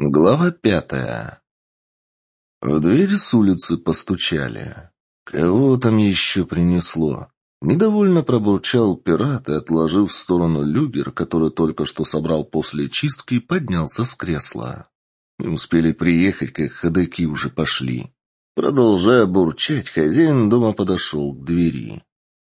Глава пятая. В дверь с улицы постучали. Кого там еще принесло? Недовольно пробурчал пират и, отложив в сторону люгер, который только что собрал после чистки, поднялся с кресла. Не успели приехать, как ходоки уже пошли. Продолжая бурчать, хозяин дома подошел к двери.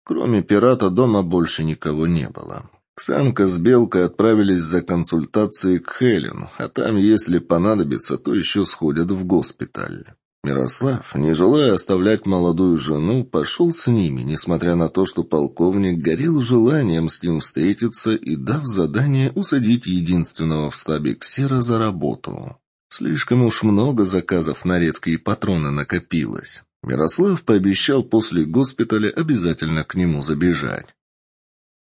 Кроме пирата дома больше никого не было. Ксанка с Белкой отправились за консультацией к Хелен, а там, если понадобится, то еще сходят в госпиталь. Мирослав, не желая оставлять молодую жену, пошел с ними, несмотря на то, что полковник горел желанием с ним встретиться и, дав задание, усадить единственного в стабе Ксера за работу. Слишком уж много заказов на редкие патроны накопилось. Мирослав пообещал после госпиталя обязательно к нему забежать.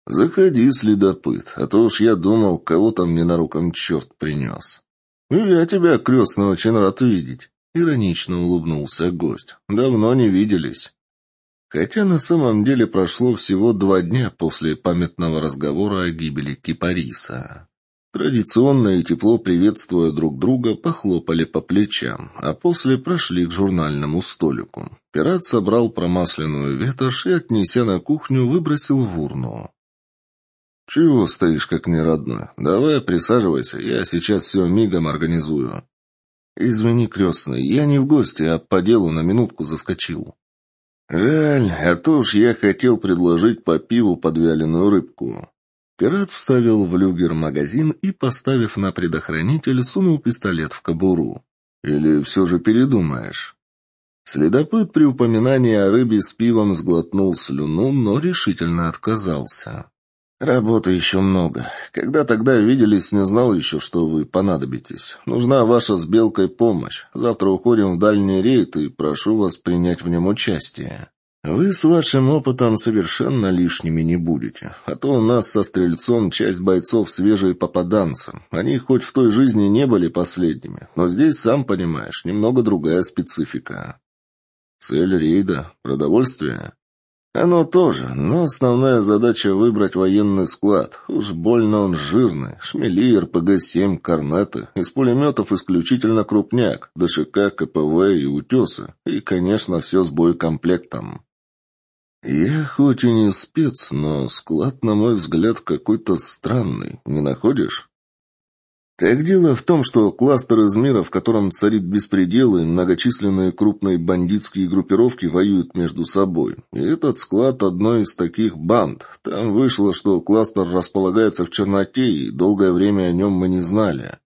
«Заходи, следопыт, а то уж я думал, кого там ненароком черт принес». «Я тебя, крестного, очень рад видеть», — иронично улыбнулся гость. «Давно не виделись». Хотя на самом деле прошло всего два дня после памятного разговора о гибели Кипариса. Традиционно и тепло приветствуя друг друга, похлопали по плечам, а после прошли к журнальному столику. Пират собрал промасленную ветошь и, отнеся на кухню, выбросил в урну. «Чего стоишь, как неродной? Давай присаживайся, я сейчас все мигом организую». «Извини, крестный, я не в гости, а по делу на минутку заскочил». «Жаль, а то уж я хотел предложить по пиву подвяленную рыбку». Пират вставил в люгер магазин и, поставив на предохранитель, сунул пистолет в кобуру. «Или все же передумаешь?» Следопыт при упоминании о рыбе с пивом сглотнул слюну, но решительно отказался. «Работы еще много. Когда тогда виделись, не знал еще, что вы понадобитесь. Нужна ваша с Белкой помощь. Завтра уходим в дальний рейд и прошу вас принять в нем участие. Вы с вашим опытом совершенно лишними не будете. А то у нас со Стрельцом часть бойцов свежие попаданцы. Они хоть в той жизни не были последними, но здесь, сам понимаешь, немного другая специфика. Цель рейда — продовольствие?» Оно тоже, но основная задача выбрать военный склад. Уж больно он жирный. Шмели, РПГ-7, корнеты. Из пулеметов исключительно крупняк. ДШК, КПВ и утесы. И, конечно, все с боекомплектом. Я хоть и не спец, но склад, на мой взгляд, какой-то странный. Не находишь? Так дело в том, что кластер из мира, в котором царит беспредел, и многочисленные крупные бандитские группировки воюют между собой. И этот склад одной из таких банд. Там вышло, что кластер располагается в черноте, и долгое время о нем мы не знали.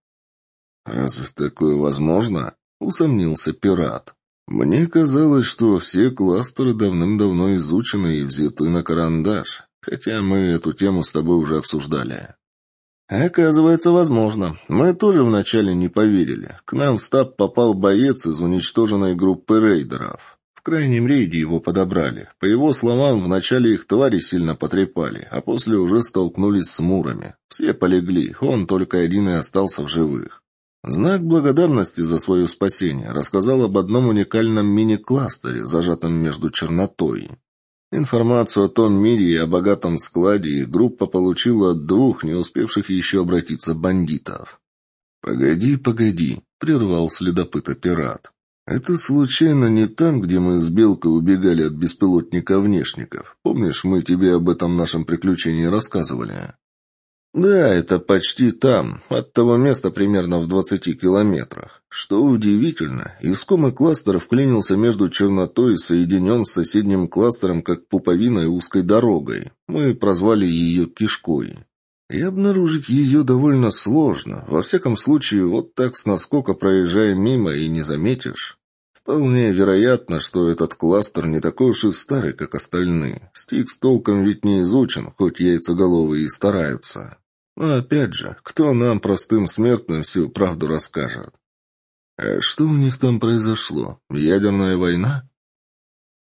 «Разве такое возможно?» — усомнился пират. «Мне казалось, что все кластеры давным-давно изучены и взяты на карандаш, хотя мы эту тему с тобой уже обсуждали». Оказывается, возможно. Мы тоже вначале не поверили. К нам в стаб попал боец из уничтоженной группы рейдеров. В крайнем рейде его подобрали. По его словам, вначале их твари сильно потрепали, а после уже столкнулись с мурами. Все полегли, он только один и остался в живых. Знак благодарности за свое спасение рассказал об одном уникальном мини-кластере, зажатом между чернотой. Информацию о том мире и о богатом складе группа получила от двух не успевших еще обратиться бандитов. «Погоди, погоди», — прервал следопыта пират. «Это случайно не там, где мы с Белкой убегали от беспилотника-внешников? Помнишь, мы тебе об этом нашем приключении рассказывали?» «Да, это почти там, от того места примерно в двадцати километрах. Что удивительно, искомый кластер вклинился между чернотой и соединен с соседним кластером как пуповиной узкой дорогой. Мы прозвали ее «кишкой». И обнаружить ее довольно сложно. Во всяком случае, вот так с наскока проезжая мимо и не заметишь. Вполне вероятно, что этот кластер не такой уж и старый, как остальные. Стикс толком ведь не изучен, хоть яйцеголовые и стараются. Но опять же, кто нам, простым смертным, всю правду расскажет? А что у них там произошло? Ядерная война?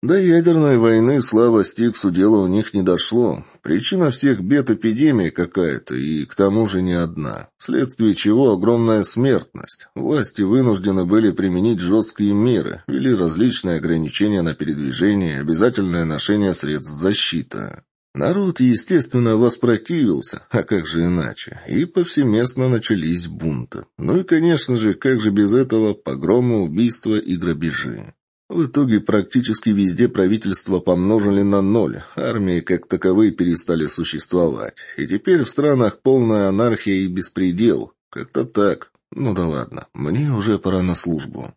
До ядерной войны, слава Стиксу, дело у них не дошло. Причина всех бед эпидемия какая-то, и к тому же не одна. Вследствие чего огромная смертность. Власти вынуждены были применить жесткие меры, ввели различные ограничения на передвижение, обязательное ношение средств защиты. Народ, естественно, воспротивился, а как же иначе, и повсеместно начались бунты. Ну и, конечно же, как же без этого погромы, убийства и грабежи. В итоге практически везде правительство помножили на ноль, армии как таковые перестали существовать. И теперь в странах полная анархия и беспредел. Как-то так. Ну да ладно, мне уже пора на службу.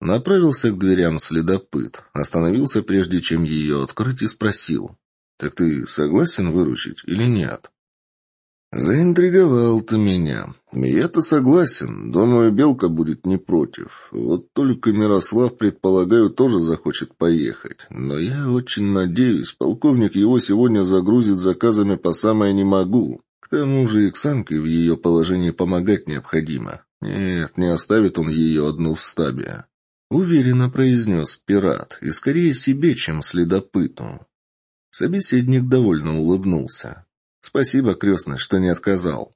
Направился к дверям следопыт, остановился прежде чем ее открыть и спросил. «Так ты согласен выручить или нет?» «Заинтриговал ты меня. Я-то согласен. Думаю, Белка будет не против. Вот только Мирослав, предполагаю, тоже захочет поехать. Но я очень надеюсь, полковник его сегодня загрузит заказами по самое не могу. К тому же и Ксанке в ее положении помогать необходимо. Нет, не оставит он ее одну в стабе». Уверенно произнес пират, и скорее себе, чем следопыту. Собеседник довольно улыбнулся. Спасибо, крестный, что не отказал.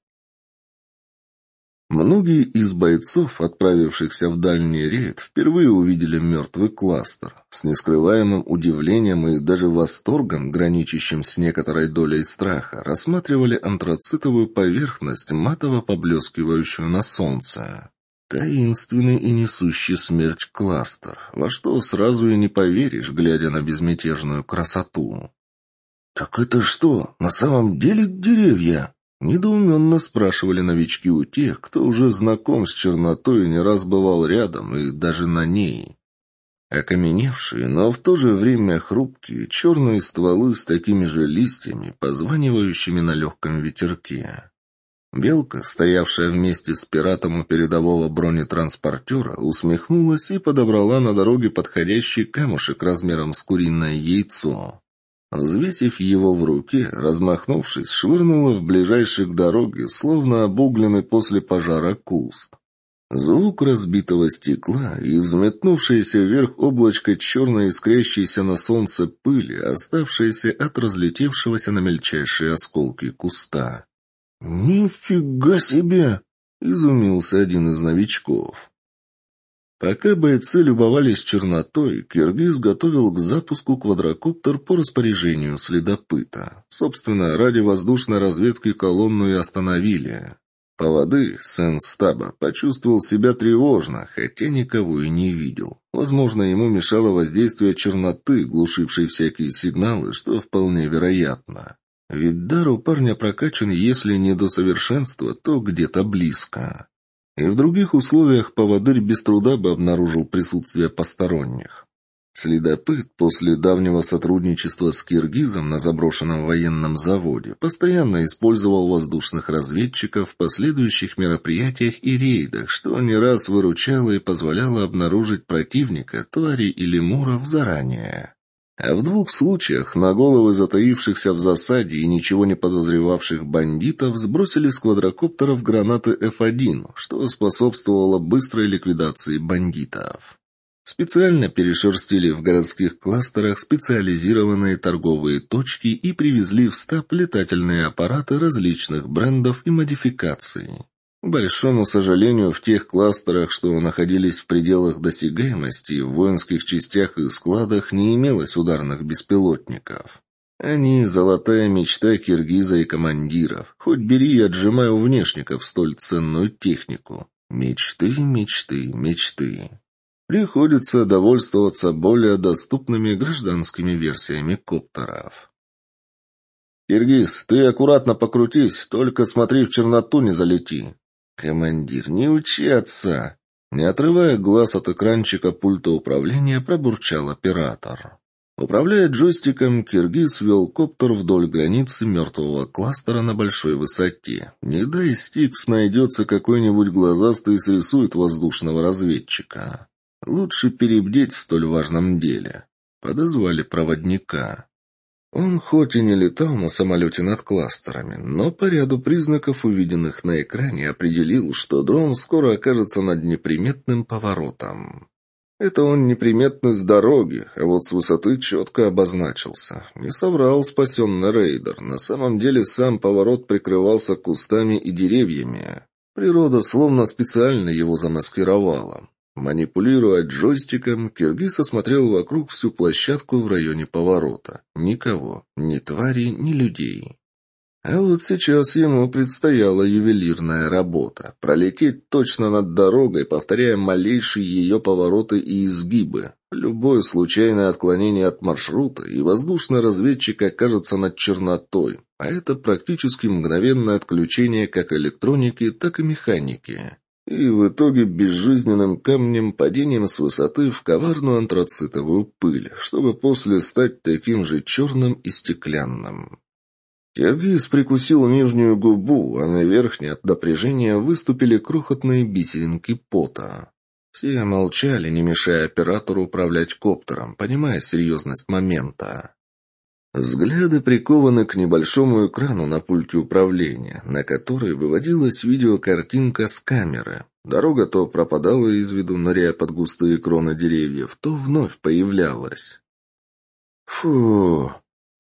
Многие из бойцов, отправившихся в дальний рейд, впервые увидели мертвый кластер. С нескрываемым удивлением и даже восторгом, граничащим с некоторой долей страха, рассматривали антрацитовую поверхность, матово поблескивающую на солнце. Таинственный и несущий смерть кластер, во что сразу и не поверишь, глядя на безмятежную красоту. «Так это что, на самом деле деревья?» Недоуменно спрашивали новички у тех, кто уже знаком с чернотой и не раз бывал рядом и даже на ней. Окаменевшие, но в то же время хрупкие, черные стволы с такими же листьями, позванивающими на легком ветерке. Белка, стоявшая вместе с пиратом у передового бронетранспортера, усмехнулась и подобрала на дороге подходящий камушек размером с куриное яйцо. Взвесив его в руке, размахнувшись, швырнула в ближайший к дороге, словно обугленный после пожара куст. Звук разбитого стекла и взметнувшееся вверх облачко черной искрящейся на солнце пыли, оставшееся от разлетевшегося на мельчайшие осколки куста. «Нифига себе!» — изумился один из новичков. Пока бойцы любовались чернотой, Киргиз готовил к запуску квадрокоптер по распоряжению следопыта. Собственно, ради воздушной разведки колонну и остановили. По воды Сен-Стаба почувствовал себя тревожно, хотя никого и не видел. Возможно, ему мешало воздействие черноты, глушившей всякие сигналы, что вполне вероятно. Ведь дар у парня прокачан, если не до совершенства, то где-то близко. И в других условиях поводырь без труда бы обнаружил присутствие посторонних. Следопыт после давнего сотрудничества с Киргизом на заброшенном военном заводе постоянно использовал воздушных разведчиков в последующих мероприятиях и рейдах, что не раз выручало и позволяло обнаружить противника, твари или муров заранее. А в двух случаях на головы затаившихся в засаде и ничего не подозревавших бандитов сбросили с квадрокоптеров гранаты F1, что способствовало быстрой ликвидации бандитов. Специально перешерстили в городских кластерах специализированные торговые точки и привезли в стаб летательные аппараты различных брендов и модификаций. Большому сожалению, в тех кластерах, что находились в пределах досягаемости, в воинских частях и складах не имелось ударных беспилотников. Они — золотая мечта киргиза и командиров. Хоть бери и отжимай у внешников столь ценную технику. Мечты, мечты, мечты. Приходится довольствоваться более доступными гражданскими версиями коптеров. «Киргиз, ты аккуратно покрутись, только смотри в черноту не залети», «Командир, не учи отца!» Не отрывая глаз от экранчика пульта управления, пробурчал оператор. Управляя джойстиком, Киргиз вел коптер вдоль границы мертвого кластера на большой высоте. Не дай Стикс найдется какой-нибудь глазастый и срисует воздушного разведчика. Лучше перебдеть в столь важном деле. Подозвали проводника. Он хоть и не летал на самолете над кластерами, но по ряду признаков, увиденных на экране, определил, что дрон скоро окажется над неприметным поворотом. Это он неприметный с дороги, а вот с высоты четко обозначился. Не соврал спасенный рейдер. На самом деле сам поворот прикрывался кустами и деревьями. Природа словно специально его замаскировала. Манипулируя джойстиком, Киргиз осмотрел вокруг всю площадку в районе поворота. Никого, ни твари, ни людей. А вот сейчас ему предстояла ювелирная работа. Пролететь точно над дорогой, повторяя малейшие ее повороты и изгибы. Любое случайное отклонение от маршрута, и воздушный разведчик окажется над чернотой. А это практически мгновенное отключение как электроники, так и механики. И в итоге безжизненным камнем падением с высоты в коварную антрацитовую пыль, чтобы после стать таким же черным и стеклянным. Киргиз прикусил нижнюю губу, а на верхней от напряжения выступили крохотные бисеринки пота. Все молчали, не мешая оператору управлять коптером, понимая серьезность момента. Взгляды прикованы к небольшому экрану на пульте управления, на который выводилась видеокартинка с камеры. Дорога то пропадала из виду, ныряя под густые кроны деревьев, то вновь появлялась. Фу,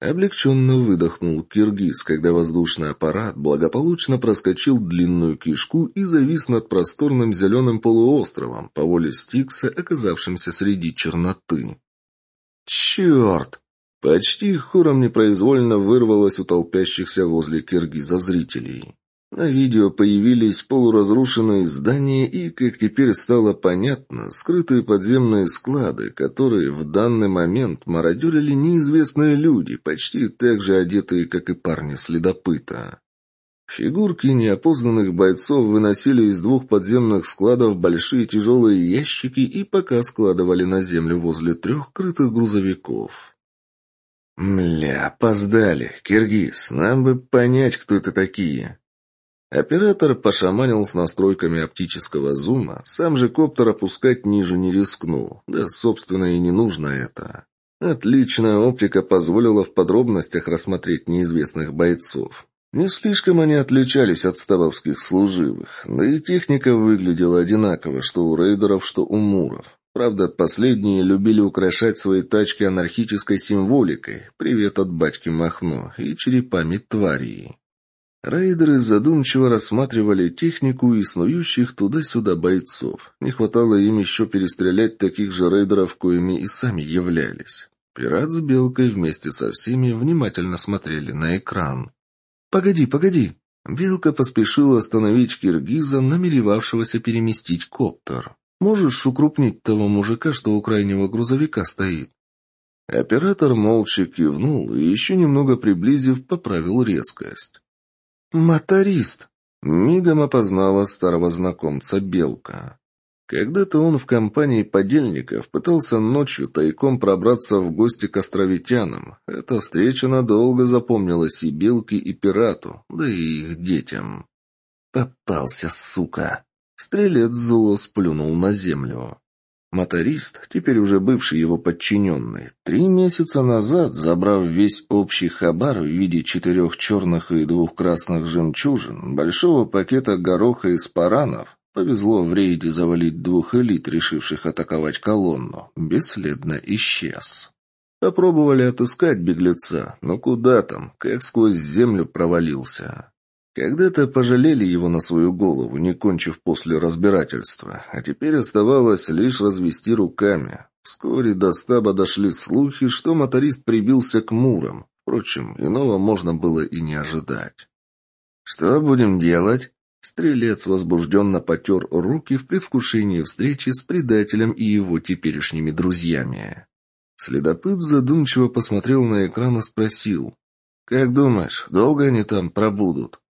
Облегченно выдохнул Киргиз, когда воздушный аппарат благополучно проскочил длинную кишку и завис над просторным зеленым полуостровом, по воле Стикса, оказавшимся среди черноты. «Черт!» Почти хором непроизвольно вырвалось у толпящихся возле Киргиза зрителей. На видео появились полуразрушенные здания и, как теперь стало понятно, скрытые подземные склады, которые в данный момент мародерили неизвестные люди, почти так же одетые, как и парни-следопыта. Фигурки неопознанных бойцов выносили из двух подземных складов большие тяжелые ящики и пока складывали на землю возле трех крытых грузовиков. «Мля, опоздали. Киргиз, нам бы понять, кто это такие», Оператор пошаманил с настройками оптического зума, сам же коптер опускать ниже не рискнул, да, собственно, и не нужно это. Отличная оптика позволила в подробностях рассмотреть неизвестных бойцов. Не слишком они отличались от ставовских служивых, да и техника выглядела одинаково, что у рейдеров, что у муров. Правда, последние любили украшать свои тачки анархической символикой, привет от батьки Махно, и черепами тварей. Рейдеры задумчиво рассматривали технику и снующих туда-сюда бойцов. Не хватало им еще перестрелять таких же рейдеров, коими и сами являлись. Пират с Белкой вместе со всеми внимательно смотрели на экран. «Погоди, погоди!» Белка поспешила остановить Киргиза, намеревавшегося переместить коптер. «Можешь укрупнить того мужика, что у крайнего грузовика стоит?» Оператор молча кивнул и, еще немного приблизив, поправил резкость. «Моторист!» — мигом опознала старого знакомца Белка. Когда-то он в компании подельников пытался ночью тайком пробраться в гости к островитянам. Эта встреча надолго запомнилась и Белке, и пирату, да и их детям. «Попался, сука!» Стрелец зло сплюнул на землю. Моторист, теперь уже бывший его подчиненный, три месяца назад, забрав весь общий хабар в виде четырех черных и двух красных жемчужин, большого пакета гороха из паранов, повезло в рейде завалить двух элит, решивших атаковать колонну, бесследно исчез. Попробовали отыскать беглеца, но куда там, как сквозь землю провалился. Когда-то пожалели его на свою голову, не кончив после разбирательства, а теперь оставалось лишь развести руками. Вскоре до стаба дошли слухи, что моторист прибился к мурам. Впрочем, иного можно было и не ожидать. «Что будем делать?» Стрелец возбужденно потер руки в предвкушении встречи с предателем и его теперешними друзьями. Следопыт задумчиво посмотрел на экран и спросил. «Как думаешь, долго они там пробудут?»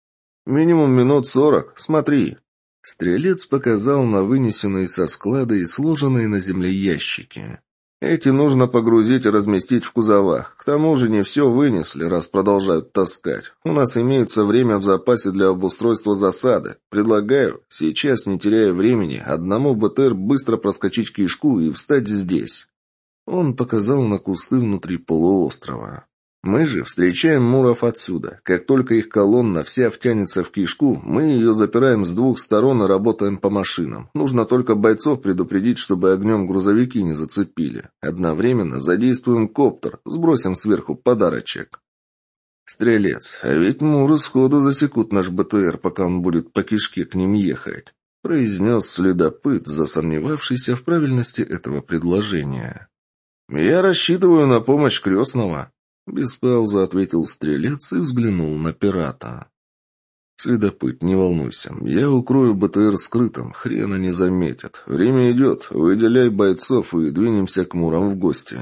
«Минимум минут сорок. Смотри». Стрелец показал на вынесенные со склада и сложенные на земле ящики. «Эти нужно погрузить и разместить в кузовах. К тому же не все вынесли, раз продолжают таскать. У нас имеется время в запасе для обустройства засады. Предлагаю, сейчас, не теряя времени, одному БТР быстро проскочить кишку и встать здесь». Он показал на кусты внутри полуострова. Мы же встречаем муров отсюда. Как только их колонна вся втянется в кишку, мы ее запираем с двух сторон и работаем по машинам. Нужно только бойцов предупредить, чтобы огнем грузовики не зацепили. Одновременно задействуем коптер, сбросим сверху подарочек. Стрелец, а ведь муры сходу засекут наш БТР, пока он будет по кишке к ним ехать. — произнес следопыт, засомневавшийся в правильности этого предложения. «Я рассчитываю на помощь крестного», — без паузы ответил стрелец и взглянул на пирата. «Следопыт, не волнуйся. Я укрою БТР скрытым. Хрена не заметят. Время идет. Выделяй бойцов и двинемся к Мурам в гости».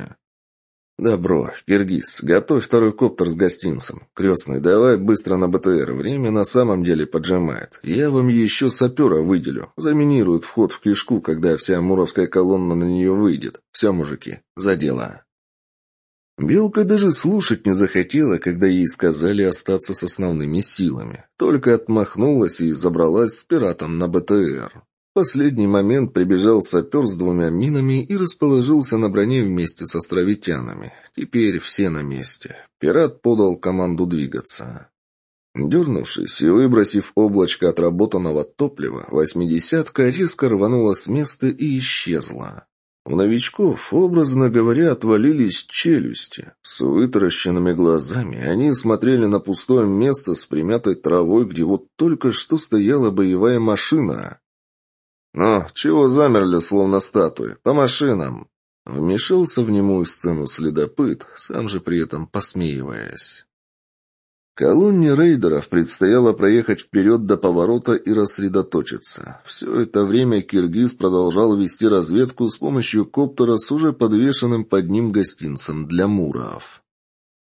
«Добро. Киргиз, готовь второй коптер с гостинцем. Крестный, давай быстро на БТР. Время на самом деле поджимает. Я вам еще сапера выделю. Заминируют вход в кишку, когда вся муровская колонна на нее выйдет. Все, мужики, за дело». Белка даже слушать не захотела, когда ей сказали остаться с основными силами. Только отмахнулась и забралась с пиратом на БТР. В последний момент прибежал сапер с двумя минами и расположился на броне вместе с островитянами. Теперь все на месте. Пират подал команду двигаться. Дернувшись и выбросив облачко отработанного топлива, восьмидесятка резко рванула с места и исчезла. У новичков, образно говоря, отвалились челюсти. С вытаращенными глазами они смотрели на пустое место с примятой травой, где вот только что стояла боевая машина. «Ну, чего замерли, словно статуи? По машинам!» Вмешался в немую сцену следопыт, сам же при этом посмеиваясь. Колонне рейдеров предстояло проехать вперед до поворота и рассредоточиться. Все это время Киргиз продолжал вести разведку с помощью коптера с уже подвешенным под ним гостинцем для муров.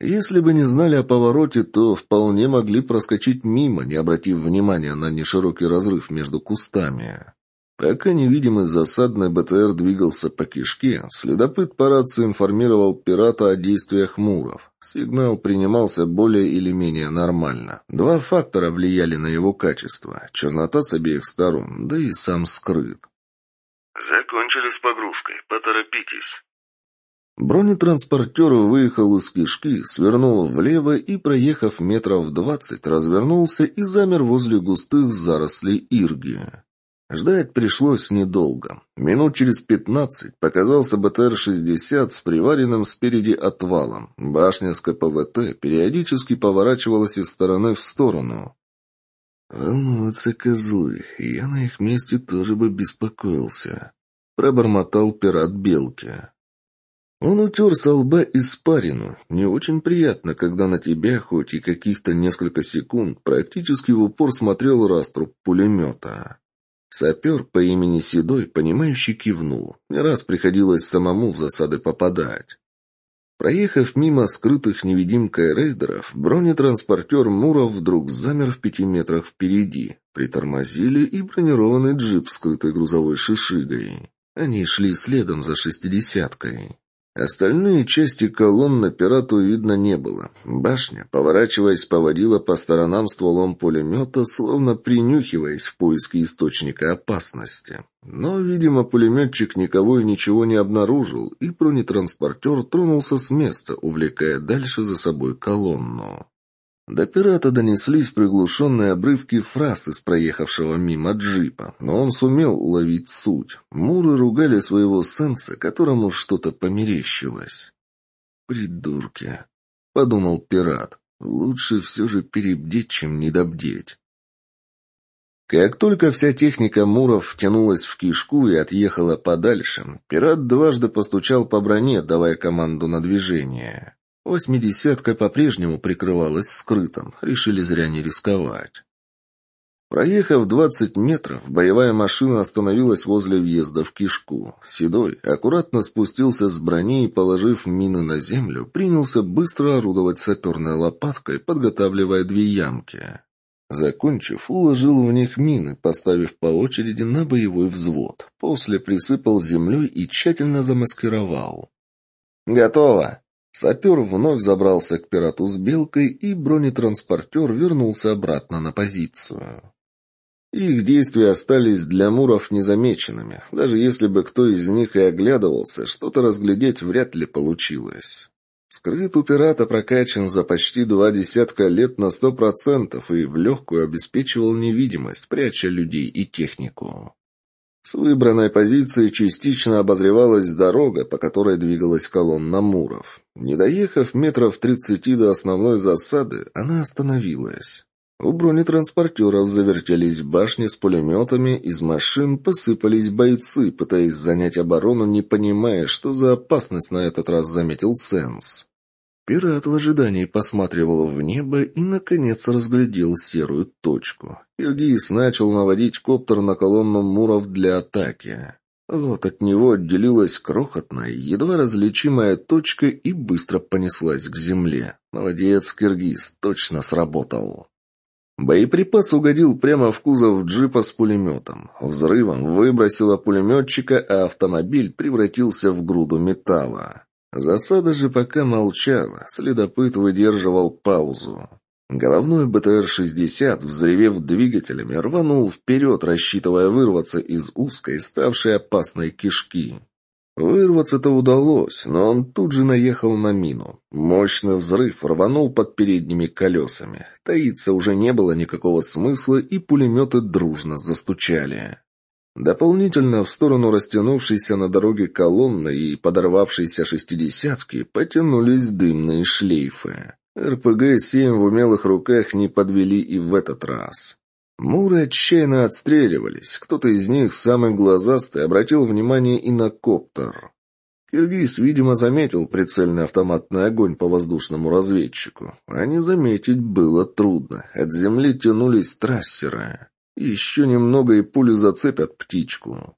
Если бы не знали о повороте, то вполне могли проскочить мимо, не обратив внимания на неширокий разрыв между кустами. Пока невидимый засадный БТР двигался по кишке, следопыт по рации информировал пирата о действиях Муров. Сигнал принимался более или менее нормально. Два фактора влияли на его качество – чернота с обеих сторон, да и сам скрыт. «Закончили с погрузкой. Поторопитесь». Бронетранспортер выехал из кишки, свернул влево и, проехав метров двадцать, развернулся и замер возле густых зарослей ирги. Ждать пришлось недолго. Минут через пятнадцать показался БТР-60 с приваренным спереди отвалом. Башня с КПВТ периодически поворачивалась из стороны в сторону. «Волнуются козлы, я на их месте тоже бы беспокоился», — пробормотал пират Белки. Он утер со лба испарину. Не очень приятно, когда на тебя, хоть и каких-то несколько секунд, практически в упор смотрел раструб пулемета. Сапер по имени Седой, понимающий, кивнул. Не раз приходилось самому в засады попадать. Проехав мимо скрытых невидимкой рейдеров, бронетранспортер Муров вдруг замер в пяти метрах впереди. Притормозили и бронированный джип, скрытой грузовой шишигой. Они шли следом за шестидесяткой. Остальные части колонны пирату видно не было. Башня, поворачиваясь, поводила по сторонам стволом пулемета, словно принюхиваясь в поиске источника опасности. Но, видимо, пулеметчик никого и ничего не обнаружил, и бронетранспортер тронулся с места, увлекая дальше за собой колонну. До пирата донеслись приглушенные обрывки фраз из проехавшего мимо джипа, но он сумел уловить суть. Муры ругали своего сенса, которому что-то померещилось. «Придурки!» — подумал пират. «Лучше все же перебдеть, чем недобдеть». Как только вся техника Муров втянулась в кишку и отъехала подальше, пират дважды постучал по броне, давая команду на движение. Восьмидесятка по-прежнему прикрывалась скрытым, решили зря не рисковать. Проехав двадцать метров, боевая машина остановилась возле въезда в кишку. Седой аккуратно спустился с брони и, положив мины на землю, принялся быстро орудовать саперной лопаткой, подготавливая две ямки. Закончив, уложил в них мины, поставив по очереди на боевой взвод. После присыпал землей и тщательно замаскировал. «Готово!» Сапер вновь забрался к пирату с белкой, и бронетранспортер вернулся обратно на позицию. Их действия остались для муров незамеченными. Даже если бы кто из них и оглядывался, что-то разглядеть вряд ли получилось. Скрыт у пирата прокачан за почти два десятка лет на сто процентов и в легкую обеспечивал невидимость, пряча людей и технику. С выбранной позиции частично обозревалась дорога, по которой двигалась колонна муров. Не доехав метров тридцати до основной засады, она остановилась. У бронетранспортеров завертелись башни с пулеметами, из машин посыпались бойцы, пытаясь занять оборону, не понимая, что за опасность на этот раз заметил Сенс. Пират в ожидании посматривал в небо и, наконец, разглядел серую точку. Киргиз начал наводить коптер на колонну муров для атаки. Вот от него отделилась крохотная, едва различимая точка и быстро понеслась к земле. Молодец, Киргиз, точно сработал. Боеприпас угодил прямо в кузов джипа с пулеметом. Взрывом выбросило пулеметчика, а автомобиль превратился в груду металла. Засада же пока молчала, следопыт выдерживал паузу. Головной БТР-60, взревев двигателями, рванул вперед, рассчитывая вырваться из узкой, ставшей опасной кишки. Вырваться-то удалось, но он тут же наехал на мину. Мощный взрыв рванул под передними колесами. Таиться уже не было никакого смысла, и пулеметы дружно застучали. Дополнительно в сторону растянувшейся на дороге колонны и подорвавшейся шестидесятки потянулись дымные шлейфы. РПГ-7 в умелых руках не подвели и в этот раз. Муры отчаянно отстреливались. Кто-то из них, самый глазастый, обратил внимание и на коптер. Киргиз, видимо, заметил прицельный автоматный огонь по воздушному разведчику. А не заметить было трудно. От земли тянулись трассеры. Еще немного и пули зацепят птичку.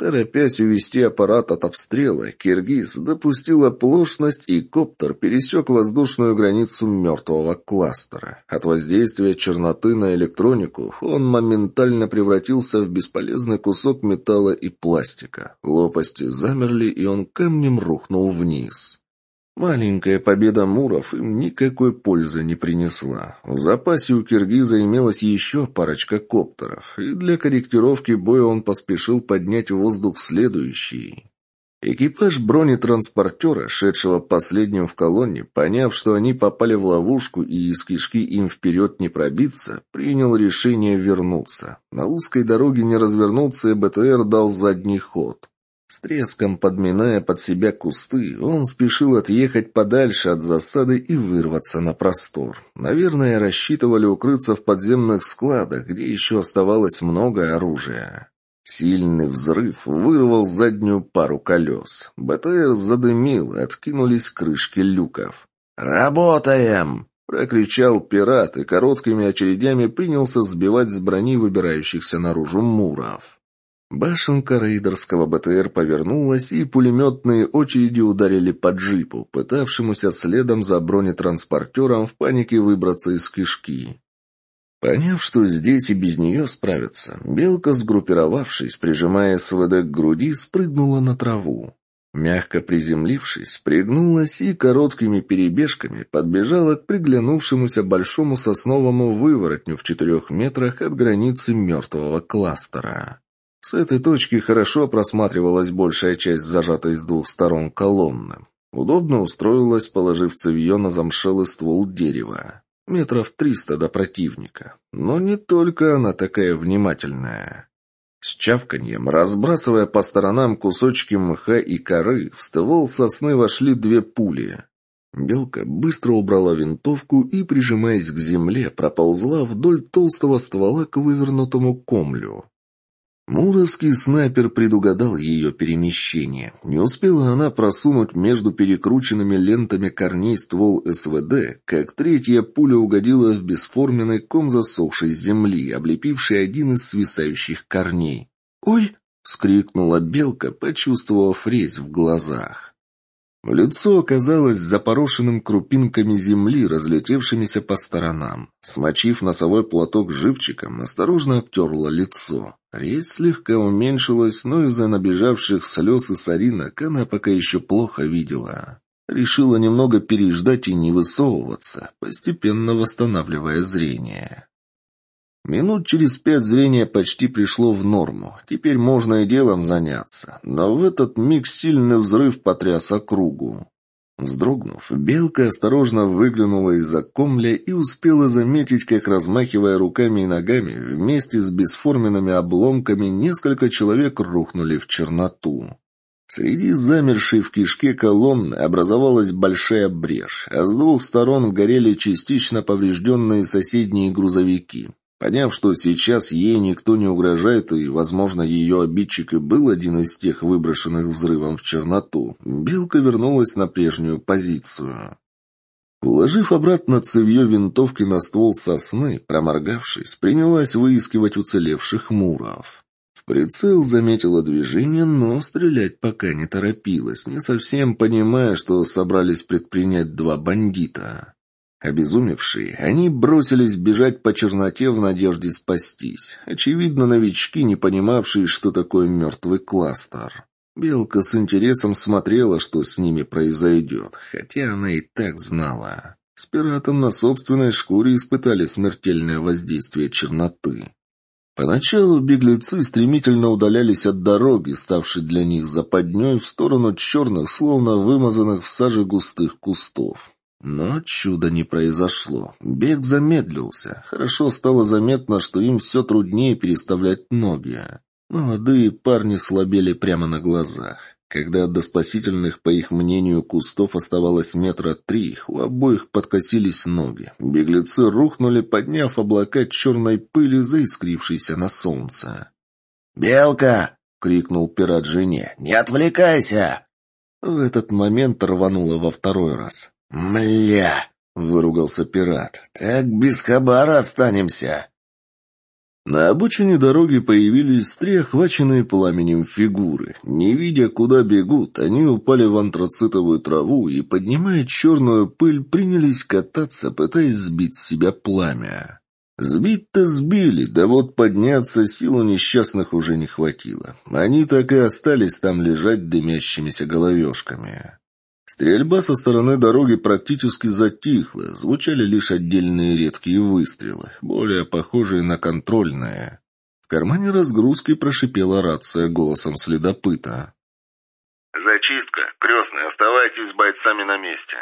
Торопясь увести аппарат от обстрела, Киргиз допустил оплошность, и коптер пересек воздушную границу мертвого кластера. От воздействия черноты на электронику он моментально превратился в бесполезный кусок металла и пластика. Лопасти замерли, и он камнем рухнул вниз. Маленькая победа Муров им никакой пользы не принесла. В запасе у Киргиза имелась еще парочка коптеров, и для корректировки боя он поспешил поднять в воздух следующий. Экипаж бронетранспортера, шедшего последним в колонне, поняв, что они попали в ловушку и из кишки им вперед не пробиться, принял решение вернуться. На узкой дороге не развернуться, и БТР дал задний ход. С треском подминая под себя кусты, он спешил отъехать подальше от засады и вырваться на простор. Наверное, рассчитывали укрыться в подземных складах, где еще оставалось много оружия. Сильный взрыв вырвал заднюю пару колес. БТР задымил, откинулись крышки люков. «Работаем!» — прокричал пират и короткими очередями принялся сбивать с брони выбирающихся наружу муров. Башенка рейдерского БТР повернулась, и пулеметные очереди ударили по джипу, пытавшемуся следом за бронетранспортером в панике выбраться из кишки. Поняв, что здесь и без нее справятся, Белка, сгруппировавшись, прижимая СВД к груди, спрыгнула на траву. Мягко приземлившись, пригнулась и короткими перебежками подбежала к приглянувшемуся большому сосновому выворотню в четырех метрах от границы мертвого кластера. С этой точки хорошо просматривалась большая часть зажатой с двух сторон колонны. Удобно устроилась, положив цевье на замшелый ствол дерева. Метров триста до противника. Но не только она такая внимательная. С чавканьем, разбрасывая по сторонам кусочки мха и коры, в ствол сосны вошли две пули. Белка быстро убрала винтовку и, прижимаясь к земле, проползла вдоль толстого ствола к вывернутому комлю. Муровский снайпер предугадал ее перемещение. Не успела она просунуть между перекрученными лентами корней ствол СВД, как третья пуля угодила в бесформенный ком засохшей земли, облепивший один из свисающих корней. «Ой!» — скрикнула белка, почувствовав резь в глазах. Лицо оказалось запорошенным крупинками земли, разлетевшимися по сторонам. Смочив носовой платок живчиком, осторожно обтерла лицо. Резь слегка уменьшилась, но из-за набежавших слез и соринок она пока еще плохо видела. Решила немного переждать и не высовываться, постепенно восстанавливая зрение. Минут через пять зрение почти пришло в норму. Теперь можно и делом заняться. Но в этот миг сильный взрыв потряс округу. Вздрогнув, белка осторожно выглянула из-за комля и успела заметить, как, размахивая руками и ногами, вместе с бесформенными обломками несколько человек рухнули в черноту. Среди замершей в кишке колонны образовалась большая брешь, а с двух сторон горели частично поврежденные соседние грузовики. Поняв, что сейчас ей никто не угрожает, и, возможно, ее обидчик и был один из тех выброшенных взрывом в черноту, Белка вернулась на прежнюю позицию. Уложив обратно цевье винтовки на ствол сосны, проморгавшись, принялась выискивать уцелевших муров. В прицел заметила движение, но стрелять пока не торопилась, не совсем понимая, что собрались предпринять два бандита. Обезумевшие, они бросились бежать по черноте в надежде спастись. Очевидно, новички, не понимавшие, что такое мертвый кластер. Белка с интересом смотрела, что с ними произойдет, хотя она и так знала. С пиратом на собственной шкуре испытали смертельное воздействие черноты. Поначалу беглецы стремительно удалялись от дороги, ставшей для них западней в сторону черных, словно вымазанных в саже густых кустов. Но чуда не произошло. Бег замедлился. Хорошо стало заметно, что им все труднее переставлять ноги. Молодые парни слабели прямо на глазах. Когда до спасительных, по их мнению, кустов оставалось метра три, у обоих подкосились ноги. Беглецы рухнули, подняв облака черной пыли, заискрившейся на солнце. «Белка!» — крикнул пират жене. «Не отвлекайся!» В этот момент рвануло во второй раз. «Мля!» — выругался пират. «Так без хабара останемся!» На обочине дороги появились три охваченные пламенем фигуры. Не видя, куда бегут, они упали в антрацитовую траву и, поднимая черную пыль, принялись кататься, пытаясь сбить с себя пламя. Сбить-то сбили, да вот подняться силу несчастных уже не хватило. Они так и остались там лежать дымящимися головешками. Стрельба со стороны дороги практически затихла, звучали лишь отдельные редкие выстрелы, более похожие на контрольные. В кармане разгрузки прошипела рация голосом следопыта. «Зачистка. Крестный, оставайтесь с бойцами на месте».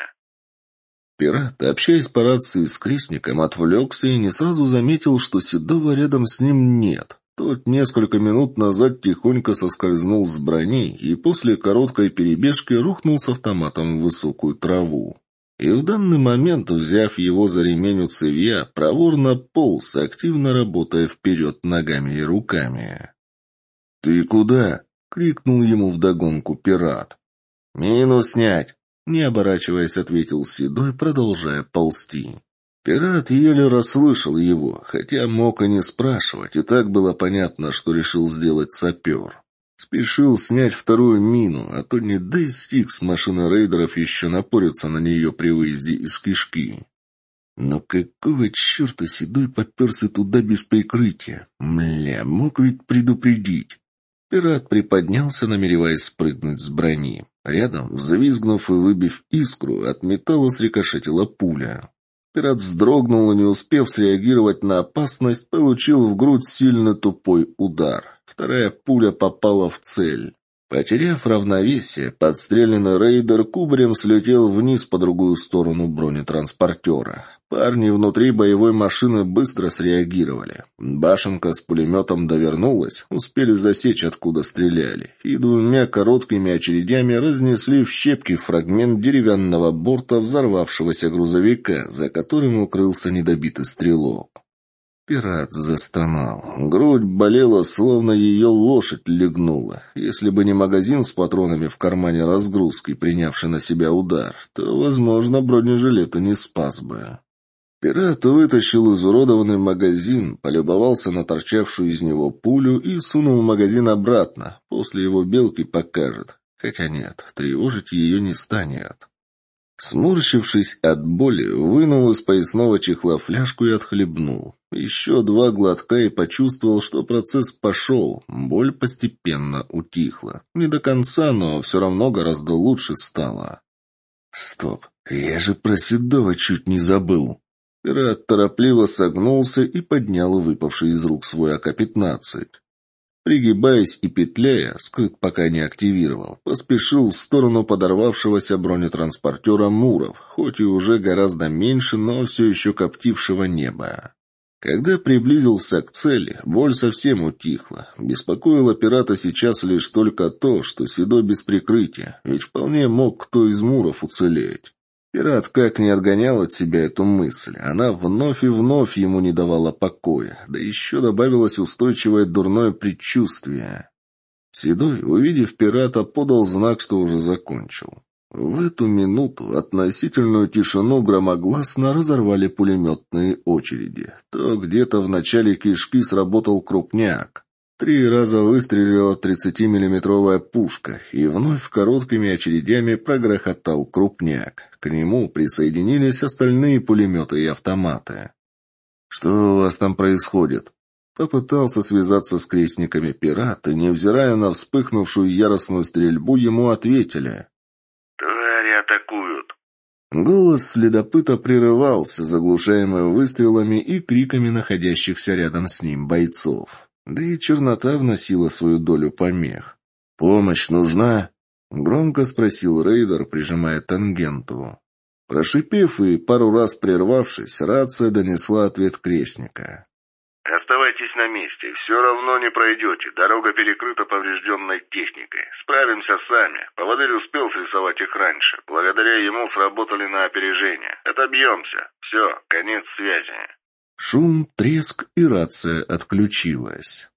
Пират, общаясь по рации с крестником, отвлекся и не сразу заметил, что Седова рядом с ним нет. Тот несколько минут назад тихонько соскользнул с брони и после короткой перебежки рухнул с автоматом в высокую траву. И в данный момент, взяв его за ремень у цевья, проворно полз, активно работая вперед ногами и руками. «Ты куда?» — крикнул ему вдогонку пират. «Мину снять!» — не оборачиваясь, ответил Седой, продолжая ползти. Пират еле расслышал его, хотя мог и не спрашивать, и так было понятно, что решил сделать сапер. Спешил снять вторую мину, а то не дай стик с машины рейдеров еще напорятся на нее при выезде из кишки. Но какого черта Седой поперся туда без прикрытия? Мля, мог ведь предупредить. Пират приподнялся, намереваясь спрыгнуть с брони. Рядом, взвизгнув и выбив искру, от металла срикошетила пуля. Пират вздрогнул и, не успев среагировать на опасность, получил в грудь сильно тупой удар. Вторая пуля попала в цель. Потеряв равновесие, подстреленный рейдер кубарем слетел вниз по другую сторону бронетранспортера. Парни внутри боевой машины быстро среагировали. Башенка с пулеметом довернулась, успели засечь, откуда стреляли, и двумя короткими очередями разнесли в щепки фрагмент деревянного борта взорвавшегося грузовика, за которым укрылся недобитый стрелок. Пират застонал. Грудь болела, словно ее лошадь легнула. Если бы не магазин с патронами в кармане разгрузки, принявший на себя удар, то, возможно, бронежилет и не спас бы. Пират вытащил изуродованный магазин, полюбовался на торчавшую из него пулю и сунул магазин обратно. После его белки покажет. Хотя нет, тревожить ее не станет. Сморщившись от боли, вынул из поясного чехла фляжку и отхлебнул. Еще два глотка и почувствовал, что процесс пошел. Боль постепенно утихла. Не до конца, но все равно гораздо лучше стало. Стоп, я же про Седова чуть не забыл. Пират торопливо согнулся и поднял выпавший из рук свой АК-15. Пригибаясь и петляя, скрыт пока не активировал, поспешил в сторону подорвавшегося бронетранспортера Муров, хоть и уже гораздо меньше, но все еще коптившего неба. Когда приблизился к цели, боль совсем утихла. Беспокоило пирата сейчас лишь только то, что Седой без прикрытия, ведь вполне мог кто из муров уцелеть. Пират как не отгонял от себя эту мысль, она вновь и вновь ему не давала покоя, да еще добавилось устойчивое дурное предчувствие. Седой, увидев пирата, подал знак, что уже закончил. В эту минуту относительную тишину громогласно разорвали пулеметные очереди. То где-то в начале кишки сработал крупняк. Три раза выстрелила 30-миллиметровая пушка, и вновь короткими очередями прогрохотал крупняк. К нему присоединились остальные пулеметы и автоматы. «Что у вас там происходит?» Попытался связаться с крестниками пират, и, невзирая на вспыхнувшую яростную стрельбу, ему ответили атакуют!» Голос следопыта прерывался, заглушаемый выстрелами и криками находящихся рядом с ним бойцов. Да и чернота вносила свою долю помех. «Помощь нужна?» — громко спросил рейдер, прижимая тангенту. Прошипев и пару раз прервавшись, рация донесла ответ крестника. Оставайтесь на месте, все равно не пройдете. Дорога перекрыта поврежденной техникой. Справимся сами. Поводырь успел срисовать их раньше. Благодаря ему сработали на опережение. Отобьемся. Все, конец связи. Шум, треск и рация отключилась.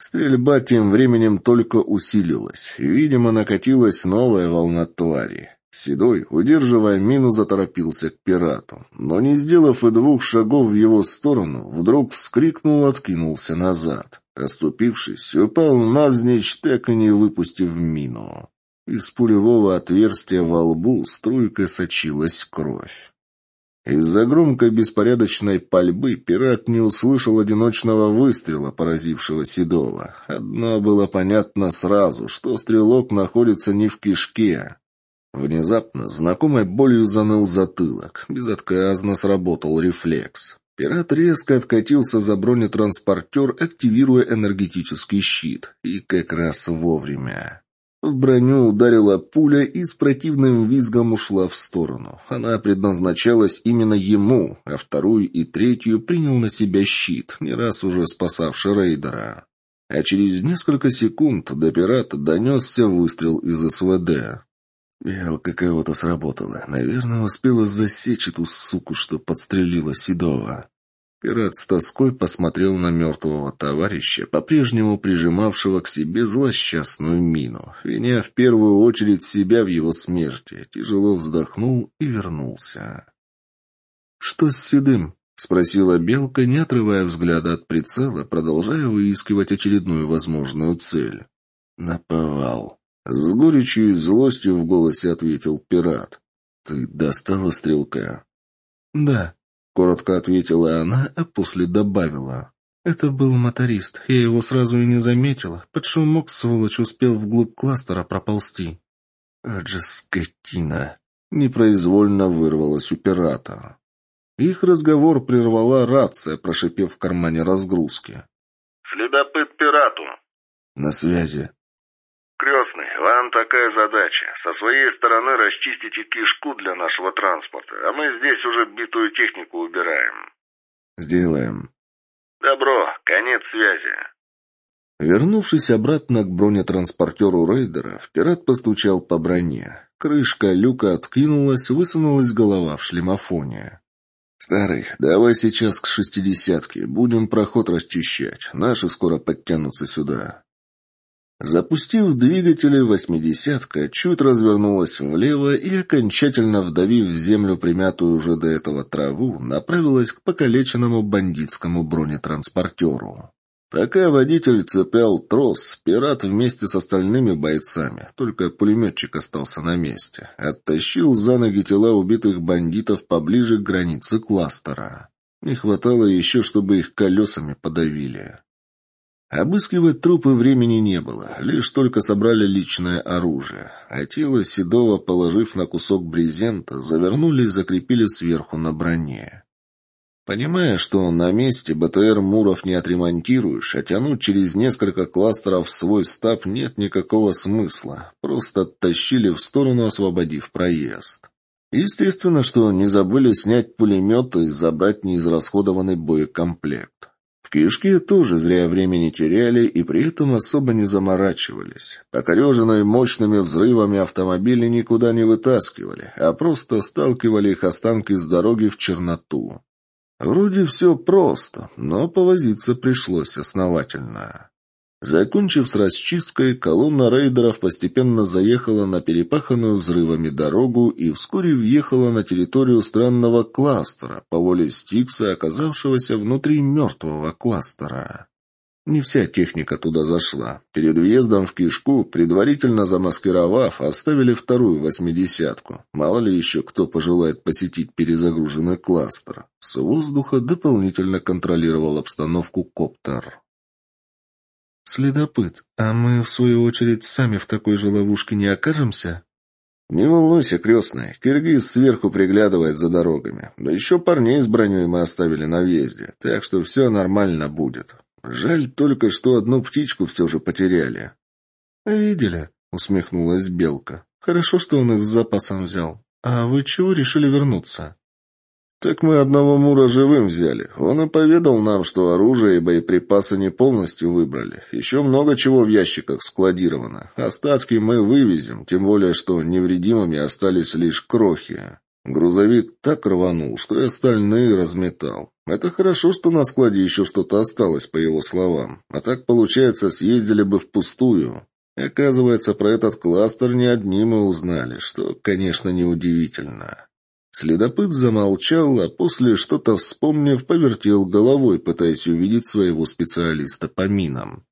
Стрельба тем временем только усилилась. Видимо, накатилась новая волна твари. Седой, удерживая мину, заторопился к пирату, но не сделав и двух шагов в его сторону, вдруг вскрикнул, откинулся назад. Оступившись, упал навзничь, так и не выпустив мину. Из пулевого отверстия во лбу струйкой сочилась кровь. Из-за громкой беспорядочной пальбы пират не услышал одиночного выстрела, поразившего Седова. Одно было понятно сразу, что стрелок находится не в кишке, Внезапно знакомой болью заныл затылок. Безотказно сработал рефлекс. Пират резко откатился за бронетранспортер, активируя энергетический щит. И как раз вовремя. В броню ударила пуля и с противным визгом ушла в сторону. Она предназначалась именно ему, а вторую и третью принял на себя щит, не раз уже спасавший рейдера. А через несколько секунд до пирата донесся выстрел из СВД. Белка кого-то сработала. Наверное, успела засечь эту суку, что подстрелила Седова. Пират с тоской посмотрел на мертвого товарища, по-прежнему прижимавшего к себе злосчастную мину, виня в первую очередь себя в его смерти, тяжело вздохнул и вернулся. «Что с Седым?» — спросила Белка, не отрывая взгляда от прицела, продолжая выискивать очередную возможную цель. «Наповал», с горечью и злостью в голосе ответил пират. «Ты достала стрелка?» «Да», — коротко ответила она, а после добавила. «Это был моторист. Я его сразу и не заметила. Под шумок, сволочь, успел вглубь кластера проползти». «Вот же скотина!» — непроизвольно вырвалась у пирата. Их разговор прервала рация, прошипев в кармане разгрузки. «Следопыт пирату». «На связи», «Крестный, вам такая задача. Со своей стороны расчистите кишку для нашего транспорта, а мы здесь уже битую технику убираем». «Сделаем». «Добро, конец связи». Вернувшись обратно к бронетранспортеру рейдера, пират постучал по броне. Крышка люка откинулась, высунулась голова в шлемофоне. «Старый, давай сейчас к шестидесятке, будем проход расчищать. Наши скоро подтянутся сюда». Запустив двигатели, восьмидесятка чуть развернулась влево и, окончательно вдавив в землю примятую уже до этого траву, направилась к покалеченному бандитскому бронетранспортеру. Пока водитель цеплял трос, пират вместе с остальными бойцами, только пулеметчик остался на месте, оттащил за ноги тела убитых бандитов поближе к границе кластера. Не хватало еще, чтобы их колесами подавили. Обыскивать трупы времени не было, лишь только собрали личное оружие, а тело Седова, положив на кусок брезента, завернули и закрепили сверху на броне. Понимая, что на месте БТР Муров не отремонтируешь, а тянуть через несколько кластеров свой стаб нет никакого смысла, просто оттащили в сторону, освободив проезд. Естественно, что не забыли снять пулеметы и забрать неизрасходованный боекомплект. В кишке тоже зря времени теряли и при этом особо не заморачивались. Покореженные мощными взрывами автомобили никуда не вытаскивали, а просто сталкивали их останки с дороги в черноту. Вроде все просто, но повозиться пришлось основательно. Закончив с расчисткой, колонна рейдеров постепенно заехала на перепаханную взрывами дорогу и вскоре въехала на территорию странного кластера, по воле Стикса, оказавшегося внутри мертвого кластера. Не вся техника туда зашла. Перед въездом в кишку, предварительно замаскировав, оставили вторую восьмидесятку. Мало ли еще кто пожелает посетить перезагруженный кластер. С воздуха дополнительно контролировал обстановку коптер. «Следопыт, а мы, в свою очередь, сами в такой же ловушке не окажемся?» «Не волнуйся, крестный. Киргиз сверху приглядывает за дорогами. Да еще парней с броней мы оставили на въезде, так что все нормально будет. Жаль только, что одну птичку все же потеряли». «Видели?» — усмехнулась Белка. «Хорошо, что он их с запасом взял. А вы чего решили вернуться?» «Так мы одного Мура живым взяли. Он и поведал нам, что оружие и боеприпасы не полностью выбрали. Еще много чего в ящиках складировано. Остатки мы вывезем, тем более, что невредимыми остались лишь крохи. Грузовик так рванул, что и остальные разметал. Это хорошо, что на складе еще что-то осталось, по его словам. А так, получается, съездили бы впустую. Оказывается, про этот кластер не одни мы узнали, что, конечно, неудивительно». Следопыт замолчал, а после, что-то вспомнив, повертел головой, пытаясь увидеть своего специалиста по минам.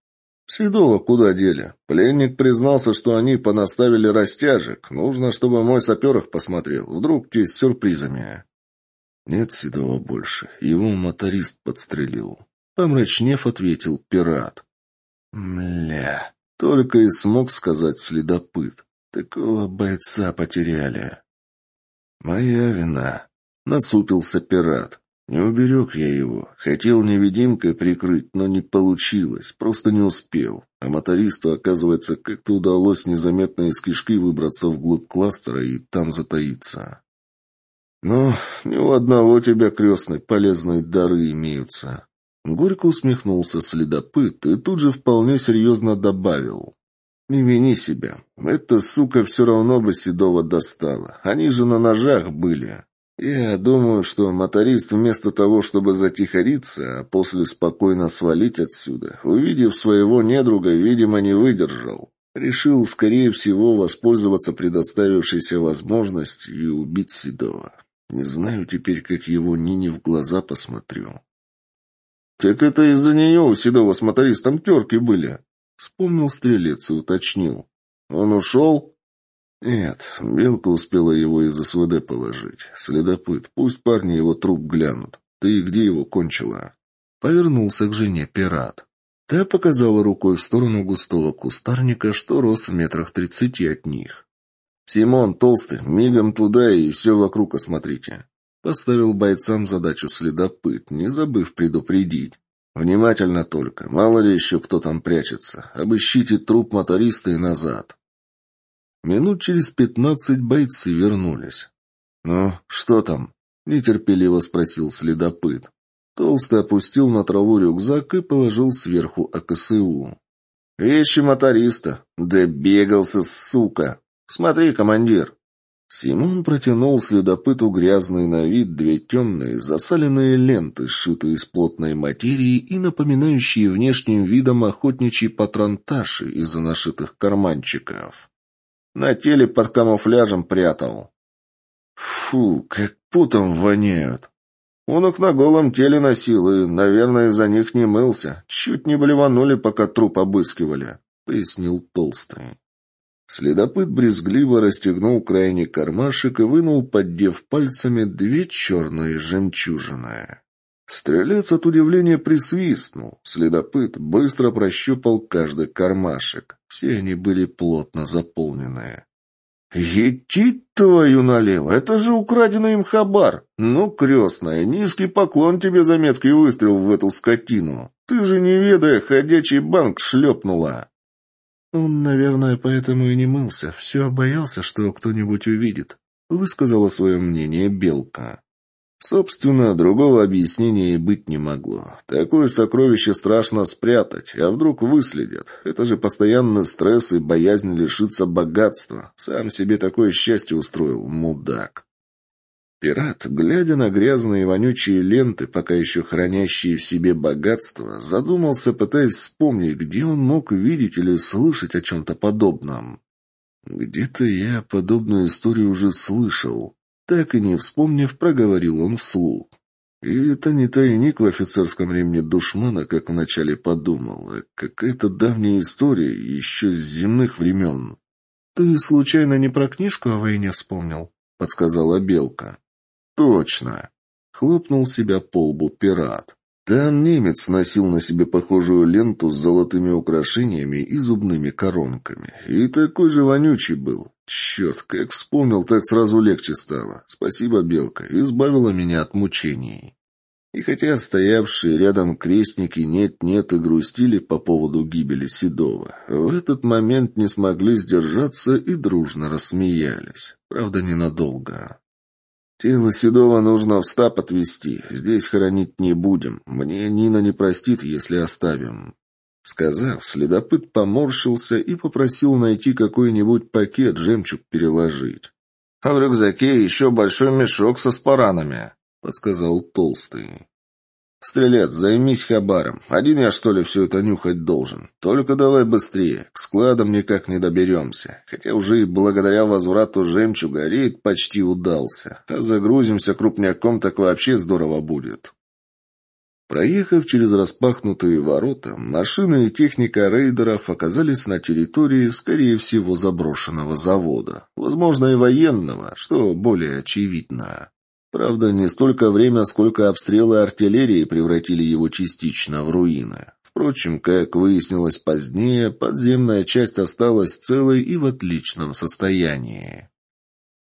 «Седова куда дели? Пленник признался, что они понаставили растяжек. Нужно, чтобы мой сапер их посмотрел. Вдруг те с сюрпризами». «Нет Седова больше. Его моторист подстрелил». Помрачнев, ответил пират. «Мля...» Только и смог сказать следопыт. Такого бойца потеряли. «Моя вина», — насупился пират. «Не уберег я его. Хотел невидимкой прикрыть, но не получилось. Просто не успел. А мотористу, оказывается, как-то удалось незаметно из кишки выбраться вглубь кластера и там затаиться». «Ну, ни у одного тебя, крестный, полезные дары имеются». Горько усмехнулся следопыт и тут же вполне серьезно добавил. Не вини себя. Эта сука все равно бы Седова достала. Они же на ножах были. Я думаю, что моторист вместо того, чтобы затихариться, а после спокойно свалить отсюда, увидев своего недруга, видимо, не выдержал. Решил, скорее всего, воспользоваться предоставившейся возможностью и убить Седова. Не знаю теперь, как его Нине в глаза посмотрю. «Так это из-за нее у Седова с мотористом терки были», Вспомнил стрелец и уточнил. «Он ушел?» «Нет, Белка успела его из СВД положить. Следопыт, пусть парни его труп глянут. Ты где его кончила?» Повернулся к жене пират. Та показала рукой в сторону густого кустарника, что рос в метрах тридцати от них. «Симон, толстый, мигом туда и все вокруг осмотрите». Поставил бойцам задачу следопыт, не забыв предупредить. Внимательно только, мало ли еще кто там прячется. Обыщите труп моториста и назад. Минут через пятнадцать бойцы вернулись. «Ну, что там?» — нетерпеливо спросил следопыт. Толстый опустил на траву рюкзак и положил сверху АКСУ. «Вещи моториста. Да бегался, сука! Смотри, командир!» Симон протянул следопыту грязные на вид две темные засаленные ленты, сшитые из плотной материи и напоминающие внешним видом охотничьи патронташи из-за нашитых карманчиков. На теле под камуфляжем прятал. Фу, как путом воняют. Он их на голом теле носил и, наверное, из-за них не мылся. Чуть не блеванули, пока труп обыскивали, — пояснил Толстый. Следопыт брезгливо расстегнул крайний кармашек и вынул, поддев пальцами, две черные жемчужины. Стрелец от удивления присвистнул. Следопыт быстро прощупал каждый кармашек. Все они были плотно заполнены. «Ети твою налево! Это же украденный им хабар! Ну, крестная, низкий поклон тебе за меткий выстрел в эту скотину! Ты же, не ведая, ходячий банк шлепнула!» Он, наверное, поэтому и не мылся. Все боялся, что кто-нибудь увидит. — высказала свое мнение Белка. Собственно, другого объяснения и быть не могло. Такое сокровище страшно спрятать, а вдруг выследят. Это же постоянный стресс и боязнь лишиться богатства. Сам себе такое счастье устроил, мудак. Пират, глядя на грязные вонючие ленты, пока еще хранящие в себе богатство, задумался, пытаясь вспомнить, где он мог видеть или слышать о чем-то подобном. Где-то я подобную историю уже слышал. Так и не вспомнив, проговорил он вслух. И это не тайник в офицерском ремне душмана, как вначале подумал, а какая-то давняя история еще с земных времен. «Ты случайно не про книжку о войне вспомнил?» — подсказала Белка. «Точно!» — хлопнул себя по лбу пират. Там немец носил на себе похожую ленту с золотыми украшениями и зубными коронками. И такой же вонючий был. Черт, как вспомнил, так сразу легче стало. Спасибо, Белка, избавила меня от мучений. И хотя стоявшие рядом крестники нет-нет и грустили по поводу гибели Седова, в этот момент не смогли сдержаться и дружно рассмеялись. Правда, ненадолго. «Тело Седова нужно в стаб отвезти. Здесь хоронить не будем. Мне Нина не простит, если оставим». Сказав, следопыт поморщился и попросил найти какой-нибудь пакет жемчуг переложить. «А в рюкзаке еще большой мешок со спаранами», — подсказал Толстый. «Стрелец, займись хабаром. Один я, что ли, все это нюхать должен. Только давай быстрее. К складам никак не доберемся. Хотя уже и благодаря возврату жемчуга рейд почти удался. А загрузимся крупняком, так вообще здорово будет». Проехав через распахнутые ворота, машины и техника рейдеров оказались на территории, скорее всего, заброшенного завода. Возможно, и военного, что более очевидно. Правда, не столько время, сколько обстрелы артиллерии превратили его частично в руины. Впрочем, как выяснилось позднее, подземная часть осталась целой и в отличном состоянии.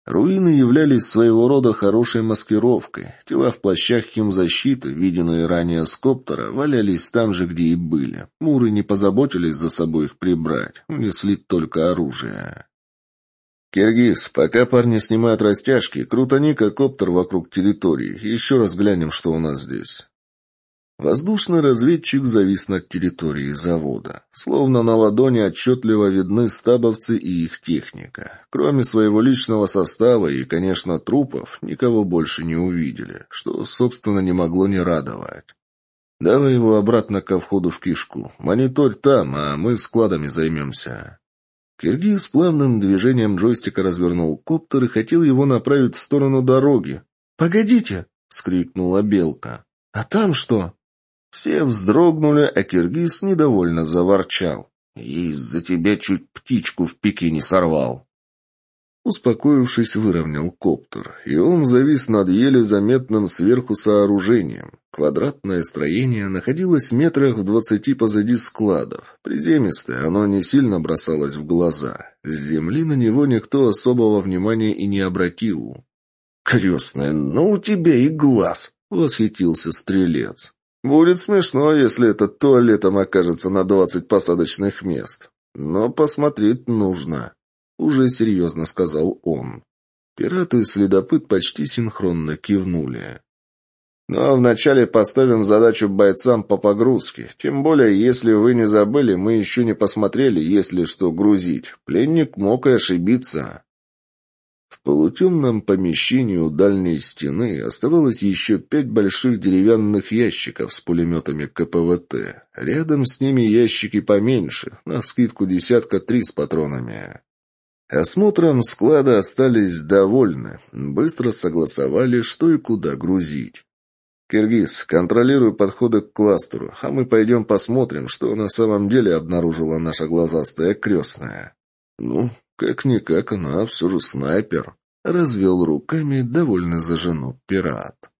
Руины являлись своего рода хорошей маскировкой. Тела в плащах химзащиты, виденные ранее с коптера, валялись там же, где и были. Муры не позаботились за собой их прибрать, унесли только оружие. «Киргиз, пока парни снимают растяжки, крутани-ка коптер вокруг территории. Еще раз глянем, что у нас здесь». Воздушный разведчик завис над территорией завода. Словно на ладони отчетливо видны стабовцы и их техника. Кроме своего личного состава и, конечно, трупов, никого больше не увидели, что, собственно, не могло не радовать. «Давай его обратно ко входу в кишку. Мониторь там, а мы складами займемся». Киргиз плавным движением джойстика развернул коптер и хотел его направить в сторону дороги. «Погодите!» — вскрикнула Белка. «А там что?» Все вздрогнули, а Киргиз недовольно заворчал. «Из-за тебя чуть птичку в пике не сорвал». Успокоившись, выровнял коптер, и он завис над еле заметным сверху сооружением. Квадратное строение находилось метрах в двадцати позади складов. Приземистое, оно не сильно бросалось в глаза. С земли на него никто особого внимания и не обратил. «Крестная, ну у тебя и глаз!» — восхитился стрелец. «Будет смешно, если этот туалетом окажется на двадцать посадочных мест. Но посмотреть нужно» уже серьезно сказал он. Пираты и следопыт почти синхронно кивнули. Но вначале поставим задачу бойцам по погрузке. Тем более, если вы не забыли, мы еще не посмотрели, есть ли что грузить. Пленник мог и ошибиться. В полутемном помещении у дальней стены оставалось еще пять больших деревянных ящиков с пулеметами КПВТ. Рядом с ними ящики поменьше, на скидку десятка три с патронами. Осмотром склада остались довольны, быстро согласовали, что и куда грузить. «Киргиз, контролируй подходы к кластеру, а мы пойдем посмотрим, что на самом деле обнаружила наша глазастая крестная». «Ну, как-никак, она все же снайпер», — развел руками довольно за жену пират.